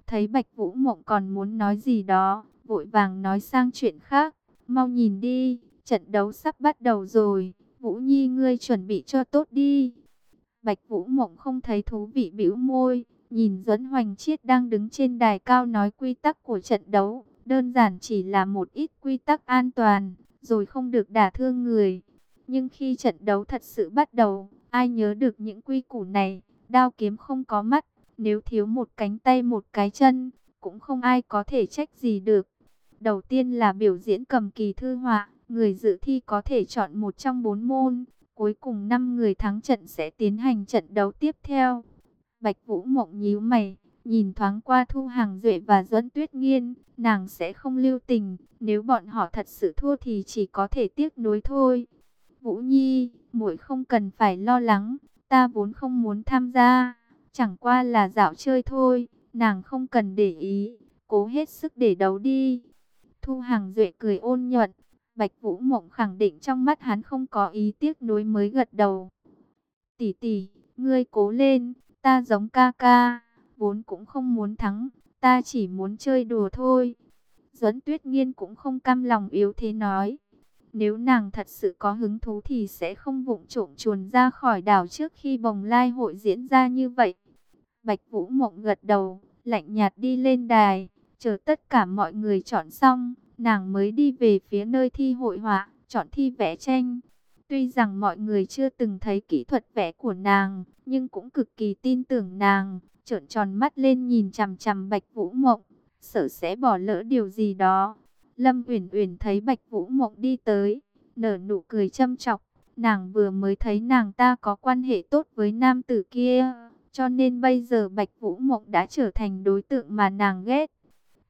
Thấy Bạch Vũ Mộng còn muốn nói gì đó, vội vàng nói sang chuyện khác, mau nhìn đi, trận đấu sắp bắt đầu rồi, Vũ Nhi ngươi chuẩn bị cho tốt đi. Bạch Vũ Mộng không thấy thú vị bĩu môi, nhìn Duẫn Hoành Chiết đang đứng trên đài cao nói quy tắc của trận đấu, đơn giản chỉ là một ít quy tắc an toàn, rồi không được đả thương người. Nhưng khi trận đấu thật sự bắt đầu, ai nhớ được những quy củ này, đao kiếm không có mắt, nếu thiếu một cánh tay một cái chân, cũng không ai có thể trách gì được. Đầu tiên là biểu diễn cầm kỳ thư họa, người dự thi có thể chọn một trong bốn môn, cuối cùng 5 người thắng trận sẽ tiến hành trận đấu tiếp theo. Bạch Vũ Mộng nhíu mày, nhìn thoáng qua Thu Hàng Duệ và Duẫn Tuyết Nghiên, nàng sẽ không lưu tình, nếu bọn họ thật sự thua thì chỉ có thể tiếc nuối thôi. Vũ Nhi, muội không cần phải lo lắng, ta vốn không muốn tham gia, chẳng qua là dạo chơi thôi, nàng không cần để ý, cố hết sức để đấu đi. Thu Hàng Duệ cười ôn nhuận, Bạch Vũ Mộng khẳng định trong mắt hắn không có ý tiếc nuối mới gật đầu. Tỷ tỷ, ngươi cố lên, ta giống ca ca, vốn cũng không muốn thắng, ta chỉ muốn chơi đùa thôi. Duẫn Tuyết Nghiên cũng không cam lòng yếu thế nói. Nếu nàng thật sự có hứng thú thì sẽ không vụng trộm chuồn ra khỏi đảo trước khi bồng lai hội diễn ra như vậy. Bạch Vũ Mộng gật đầu, lạnh nhạt đi lên đài, chờ tất cả mọi người chọn xong, nàng mới đi về phía nơi thi hội họa, chọn thi vẽ tranh. Tuy rằng mọi người chưa từng thấy kỹ thuật vẽ của nàng, nhưng cũng cực kỳ tin tưởng nàng, trợn tròn mắt lên nhìn chằm chằm Bạch Vũ Mộng, sợ sẽ bỏ lỡ điều gì đó. Lâm Uyển Uyển thấy Bạch Vũ Mộng đi tới, nở nụ cười châm chọc, nàng vừa mới thấy nàng ta có quan hệ tốt với nam tử kia, cho nên bây giờ Bạch Vũ Mộng đã trở thành đối tượng mà nàng ghét.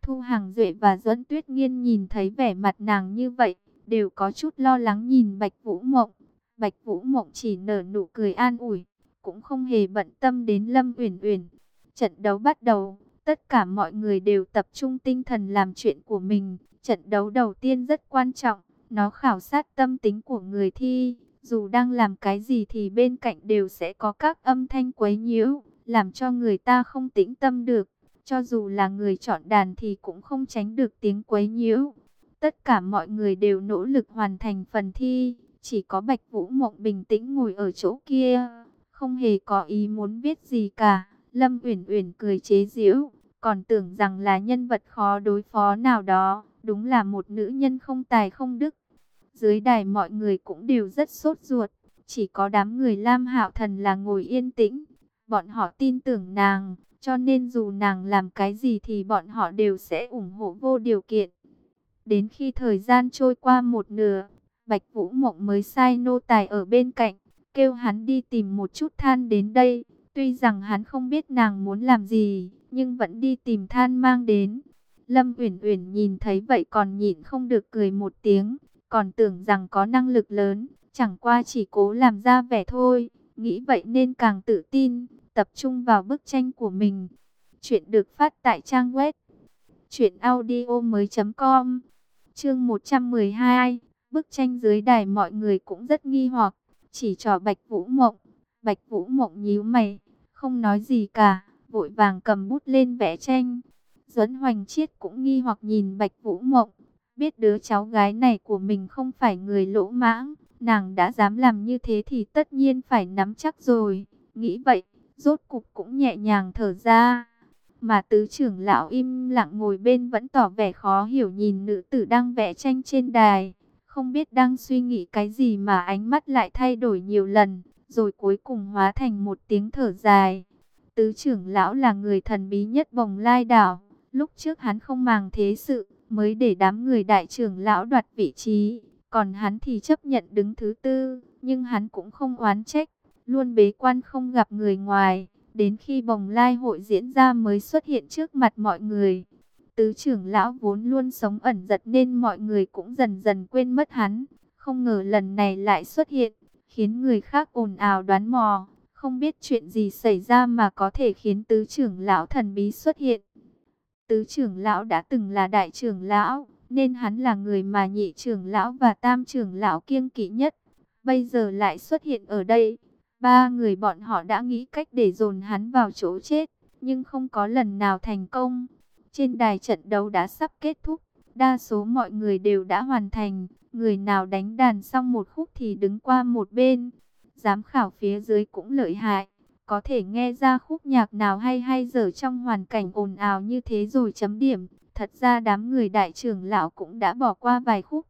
Thu Hàng Duệ và Duẫn Tuyết Nghiên nhìn thấy vẻ mặt nàng như vậy, đều có chút lo lắng nhìn Bạch Vũ Mộng. Bạch Vũ Mộng chỉ nở nụ cười an ủi, cũng không hề bận tâm đến Lâm Uyển Uyển. Trận đấu bắt đầu, tất cả mọi người đều tập trung tinh thần làm chuyện của mình. Trận đấu đầu tiên rất quan trọng, nó khảo sát tâm tính của người thi. Dù đang làm cái gì thì bên cạnh đều sẽ có các âm thanh quấy nhiễu, làm cho người ta không tĩnh tâm được. Cho dù là người chọn đàn thì cũng không tránh được tiếng quấy nhiễu. Tất cả mọi người đều nỗ lực hoàn thành phần thi. Chỉ có Bạch Vũ Mộng bình tĩnh ngồi ở chỗ kia, không hề có ý muốn biết gì cả. Lâm Uyển Uyển cười chế giễu, còn tưởng rằng là nhân vật khó đối phó nào đó, đúng là một nữ nhân không tài không đức. Dưới đài mọi người cũng đều rất sốt ruột, chỉ có đám người Lam Hạo Thần là ngồi yên tĩnh. Bọn họ tin tưởng nàng, cho nên dù nàng làm cái gì thì bọn họ đều sẽ ủng hộ vô điều kiện. Đến khi thời gian trôi qua một nửa, Bạch Vũ Mộng mới sai nô tài ở bên cạnh, kêu hắn đi tìm một chút than đến đây. Tuy rằng hắn không biết nàng muốn làm gì, nhưng vẫn đi tìm than mang đến. Lâm Uyển Uyển nhìn thấy vậy còn nhịn không được cười một tiếng, còn tưởng rằng có năng lực lớn, chẳng qua chỉ cố làm ra vẻ thôi, nghĩ vậy nên càng tự tin, tập trung vào bức tranh của mình. Chuyện được phát tại trang web truyệnaudiomoi.com. Chương 112, bức tranh dưới đài mọi người cũng rất nghi hoặc, chỉ trò Bạch Vũ Mộng. Bạch Vũ Mộng nhíu mày, không nói gì cả, vội vàng cầm bút lên vẽ tranh. Duẫn Hoành Chiết cũng nghi hoặc nhìn Bạch Vũ Mộng, biết đứa cháu gái này của mình không phải người lỗ mãng, nàng đã dám làm như thế thì tất nhiên phải nắm chắc rồi. Nghĩ vậy, rốt cục cũng nhẹ nhàng thở ra. Mà tứ trưởng lão im lặng ngồi bên vẫn tỏ vẻ khó hiểu nhìn nữ tử đang vẽ tranh trên đài. Không biết đang suy nghĩ cái gì mà ánh mắt lại thay đổi nhiều lần, rồi cuối cùng hóa thành một tiếng thở dài. Tứ trưởng lão là người thần bí nhất bồng lai đảo. Lúc trước hắn không màng thế sự, mới để đám người đại trưởng lão đoạt vị trí. Còn hắn thì chấp nhận đứng thứ tư, nhưng hắn cũng không oán trách, luôn bế quan không gặp người ngoài. Đến khi bồng lai hội diễn ra mới xuất hiện trước mặt mọi người. Tứ trưởng lão vốn luôn sống ẩn giật nên mọi người cũng dần dần quên mất hắn. Không ngờ lần này lại xuất hiện, khiến người khác ồn ào đoán mò. Không biết chuyện gì xảy ra mà có thể khiến tứ trưởng lão thần bí xuất hiện. Tứ trưởng lão đã từng là đại trưởng lão, nên hắn là người mà nhị trưởng lão và tam trưởng lão kiêng kỵ nhất. Bây giờ lại xuất hiện ở đây. Ba người bọn họ đã nghĩ cách để dồn hắn vào chỗ chết, nhưng không có lần nào thành công. Trên đài trận đấu đã sắp kết thúc, đa số mọi người đều đã hoàn thành. Người nào đánh đàn xong một khúc thì đứng qua một bên. Giám khảo phía dưới cũng lợi hại, có thể nghe ra khúc nhạc nào hay hay dở trong hoàn cảnh ồn ào như thế rồi chấm điểm. Thật ra đám người đại trưởng lão cũng đã bỏ qua vài khúc.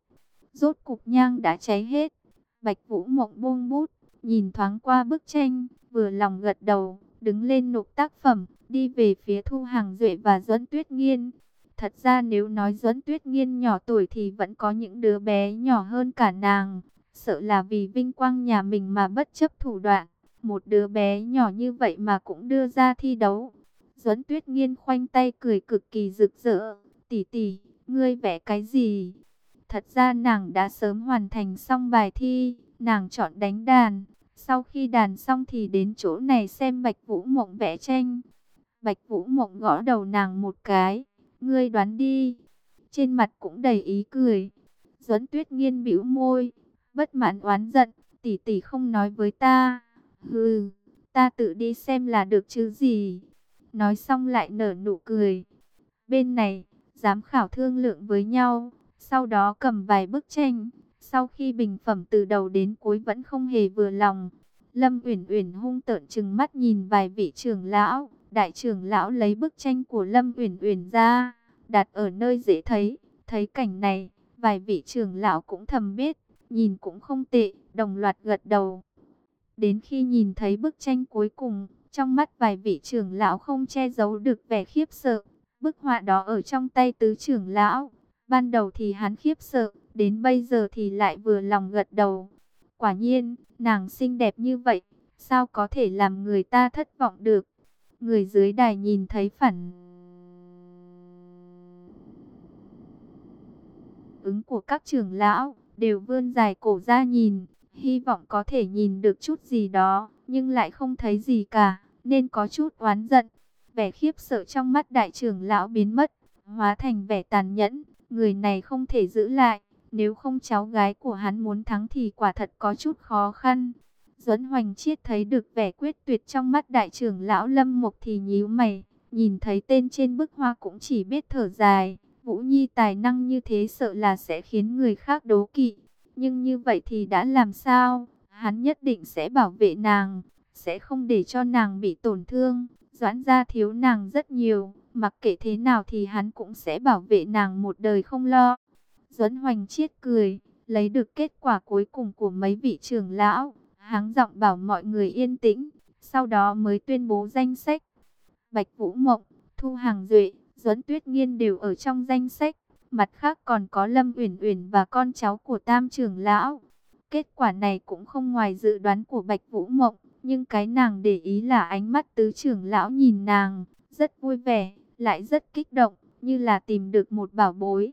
Rốt cục nhang đã cháy hết. Bạch Vũ Mộng buông bút, nhìn thoáng qua bức tranh, vừa lòng gật đầu, đứng lên nộp tác phẩm, đi về phía Thu Hàng Duệ và Duẫn Tuyết Nghiên. Thật ra nếu nói Duẫn Tuyết Nghiên nhỏ tuổi thì vẫn có những đứa bé nhỏ hơn cả nàng. Sợ là vì vinh quang nhà mình mà bất chấp thủ đoạn. Một đứa bé nhỏ như vậy mà cũng đưa ra thi đấu. Duẫn Tuyết Nghiên khoanh tay cười cực kỳ rực rỡ. Tỷ tỷ, ngươi vẽ cái gì? Thật ra nàng đã sớm hoàn thành xong bài thi. Nàng chọn đánh đàn. Sau khi đàn xong thì đến chỗ này xem Bạch Vũ Mộng vẽ tranh. Bạch Vũ Mộng gõ đầu nàng một cái. Ngươi đoán đi. Trên mặt cũng đầy ý cười. Duẫn Tuyết Nghiên bĩu môi, bất mãn oán giận, tỷ tỷ không nói với ta. Hừ, ta tự đi xem là được chứ gì. Nói xong lại nở nụ cười. Bên này, giám khảo thương lượng với nhau, sau đó cầm vài bức tranh, Sau khi bình phẩm từ đầu đến cuối vẫn không hề vừa lòng. Lâm Uyển Uyển hung tợn chừng mắt nhìn vài vị trưởng lão, đại trưởng lão lấy bức tranh của Lâm Uyển Uyển ra, đặt ở nơi dễ thấy. Thấy cảnh này, vài vị trưởng lão cũng thầm biết, nhìn cũng không tệ, đồng loạt gật đầu. Đến khi nhìn thấy bức tranh cuối cùng, trong mắt vài vị trưởng lão không che giấu được vẻ khiếp sợ. Bức họa đó ở trong tay tứ trưởng lão, ban đầu thì hắn khiếp sợ, đến bây giờ thì lại vừa lòng gật đầu. Quả nhiên, nàng xinh đẹp như vậy, sao có thể làm người ta thất vọng được? Người dưới đài nhìn thấy phản ứng của các trưởng lão, đều vươn dài cổ ra nhìn, hy vọng có thể nhìn được chút gì đó, nhưng lại không thấy gì cả, nên có chút oán giận. Vẻ khiếp sợ trong mắt đại trưởng lão biến mất, hóa thành vẻ tàn nhẫn, người này không thể giữ lại, nếu không cháu gái của hắn muốn thắng thì quả thật có chút khó khăn. Duẫn Hoành Chiết thấy được vẻ quyết tuyệt trong mắt đại trưởng lão Lâm Mục thì nhíu mày, nhìn thấy tên trên bức hoa cũng chỉ biết thở dài. Vũ Nhi tài năng như thế sợ là sẽ khiến người khác đố kỵ. Nhưng như vậy thì đã làm sao? Hắn nhất định sẽ bảo vệ nàng, sẽ không để cho nàng bị tổn thương. Doãn gia thiếu nàng rất nhiều, mặc kệ thế nào thì hắn cũng sẽ bảo vệ nàng một đời không lo. Duẫn Hoành Chiết cười, lấy được kết quả cuối cùng của mấy vị trưởng lão, háng giọng bảo mọi người yên tĩnh, sau đó mới tuyên bố danh sách. Bạch Vũ Mộng, Thu Hàng Duệ, Duẫn Tuyết Nghiên đều ở trong danh sách, mặt khác còn có Lâm Uyển Uyển và con cháu của Tam trưởng lão. Kết quả này cũng không ngoài dự đoán của Bạch Vũ Mộng, nhưng cái nàng để ý là ánh mắt tứ trưởng lão nhìn nàng, rất vui vẻ, lại rất kích động, như là tìm được một bảo bối.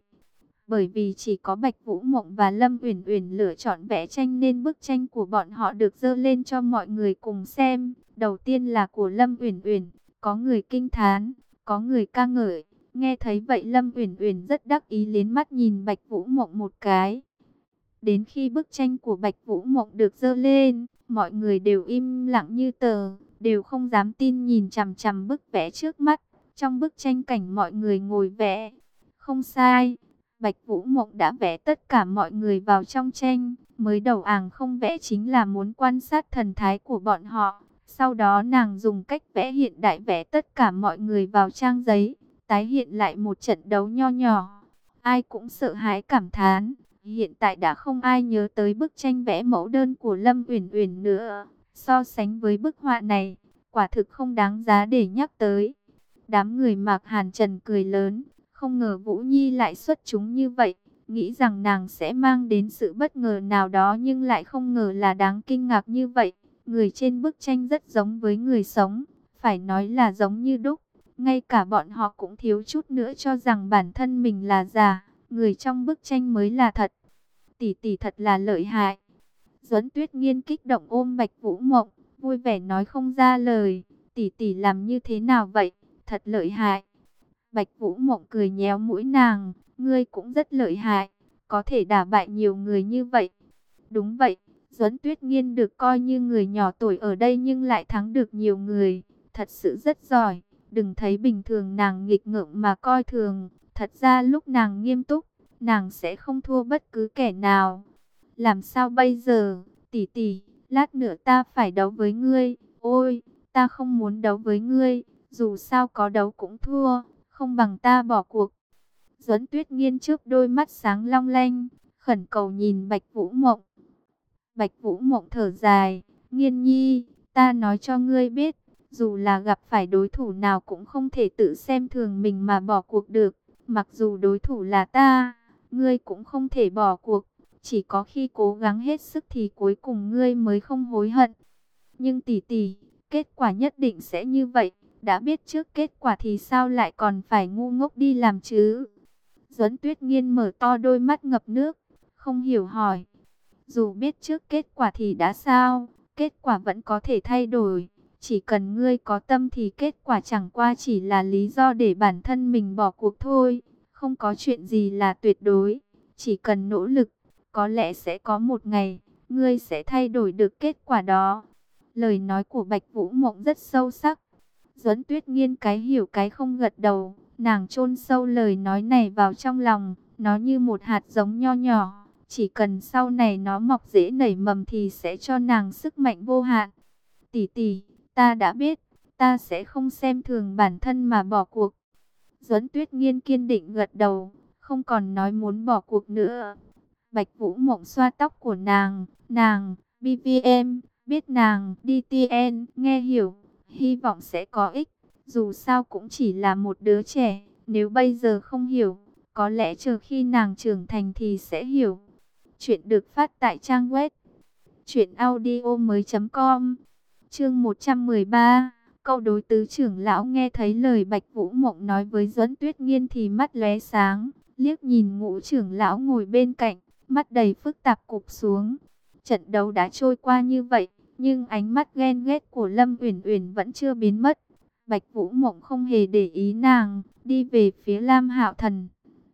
Bởi vì chỉ có Bạch Vũ Mộng và Lâm Uyển Uyển lựa chọn vẽ tranh nên bức tranh của bọn họ được dơ lên cho mọi người cùng xem. Đầu tiên là của Lâm Uyển Uyển, có người kinh thán, có người ca ngợi. Nghe thấy vậy Lâm Uyển Uyển rất đắc ý liến mắt nhìn Bạch Vũ Mộng một cái. Đến khi bức tranh của Bạch Vũ Mộng được dơ lên, mọi người đều im lặng như tờ, đều không dám tin nhìn chằm chằm bức vẽ trước mắt. Trong bức tranh cảnh mọi người ngồi vẽ, không sai, Bạch Vũ Mộng đã vẽ tất cả mọi người vào trong tranh. Mới đầu nàng không vẽ chính là muốn quan sát thần thái của bọn họ. Sau đó nàng dùng cách vẽ hiện đại vẽ tất cả mọi người vào trang giấy. Tái hiện lại một trận đấu nho nhỏ. Ai cũng sợ hãi cảm thán. Hiện tại đã không ai nhớ tới bức tranh vẽ mẫu đơn của Lâm Uyển Uyển nữa. So sánh với bức họa này, quả thực không đáng giá để nhắc tới. Đám người Mạc Hàn Trần cười lớn, không ngờ Vũ Nhi lại xuất chúng như vậy, nghĩ rằng nàng sẽ mang đến sự bất ngờ nào đó nhưng lại không ngờ là đáng kinh ngạc như vậy. Người trên bức tranh rất giống với người sống, phải nói là giống như đúc. Ngay cả bọn họ cũng thiếu chút nữa cho rằng bản thân mình là giả, người trong bức tranh mới là thật. Tỷ tỷ thật là lợi hại. Duẫn Tuyết Nghiên kích động ôm Bạch Vũ Mộng, vui vẻ nói không ra lời, tỷ tỷ làm như thế nào vậy? Thật lợi hại. Bạch Vũ Mộng cười nhéo mũi nàng, ngươi cũng rất lợi hại, có thể đả bại nhiều người như vậy. Đúng vậy, Duẫn Tuyết Nghiên được coi như người nhỏ tuổi ở đây nhưng lại thắng được nhiều người, thật sự rất giỏi. Đừng thấy bình thường nàng nghịch ngợm mà coi thường, thật ra lúc nàng nghiêm túc, nàng sẽ không thua bất cứ kẻ nào. Làm sao bây giờ, tỷ tỷ, lát nữa ta phải đấu với ngươi, ôi, ta không muốn đấu với ngươi, dù sao có đấu cũng thua không bằng ta bỏ cuộc. Duẫn Tuyết Nghiên trước đôi mắt sáng long lanh, khẩn cầu nhìn Bạch Vũ Mộng. Bạch Vũ Mộng thở dài, Nghiên Nhi, ta nói cho ngươi biết, dù là gặp phải đối thủ nào cũng không thể tự xem thường mình mà bỏ cuộc được. Mặc dù đối thủ là ta, ngươi cũng không thể bỏ cuộc. Chỉ có khi cố gắng hết sức thì cuối cùng ngươi mới không hối hận. Nhưng tỷ tỷ, kết quả nhất định sẽ như vậy. Đã biết trước kết quả thì sao lại còn phải ngu ngốc đi làm chứ? Duấn Tuyết Nghiên mở to đôi mắt ngập nước, không hiểu hỏi. Dù biết trước kết quả thì đã sao, kết quả vẫn có thể thay đổi. Chỉ cần ngươi có tâm thì kết quả chẳng qua chỉ là lý do để bản thân mình bỏ cuộc thôi. Không có chuyện gì là tuyệt đối. Chỉ cần nỗ lực, có lẽ sẽ có một ngày, ngươi sẽ thay đổi được kết quả đó. Lời nói của Bạch Vũ Mộng rất sâu sắc. Duẫn Tuyết Nghiên cái hiểu cái không gật đầu, nàng chôn sâu lời nói này vào trong lòng, nó như một hạt giống nho nhỏ, Chỉ cần sau này nó mọc dễ nảy mầm thì sẽ cho nàng sức mạnh vô hạn. Tỷ tỷ, ta đã biết, ta sẽ không xem thường bản thân mà bỏ cuộc. Duẫn Tuyết Nghiên kiên định gật đầu, không còn nói muốn bỏ cuộc nữa. Bạch Vũ Mộng xoa tóc của nàng, nàng, BVM, biết nàng, DTN, nghe hiểu, hy vọng sẽ có ích. Dù sao cũng chỉ là một đứa trẻ, nếu bây giờ không hiểu, có lẽ chờ khi nàng trưởng thành thì sẽ hiểu. Chuyện được phát tại trang web truyệnaudiomoi.com. Chương 113. Câu đối tứ trưởng lão nghe thấy lời Bạch Vũ Mộng nói với Duẫn Tuyết Nghiên thì mắt lóe sáng, liếc nhìn ngũ trưởng lão ngồi bên cạnh, mắt đầy phức tạp cụp xuống. Trận đấu đã trôi qua như vậy, nhưng ánh mắt ghen ghét của Lâm Uyển Uyển vẫn chưa biến mất. Bạch Vũ Mộng không hề để ý nàng, đi về phía Lam Hạo Thần.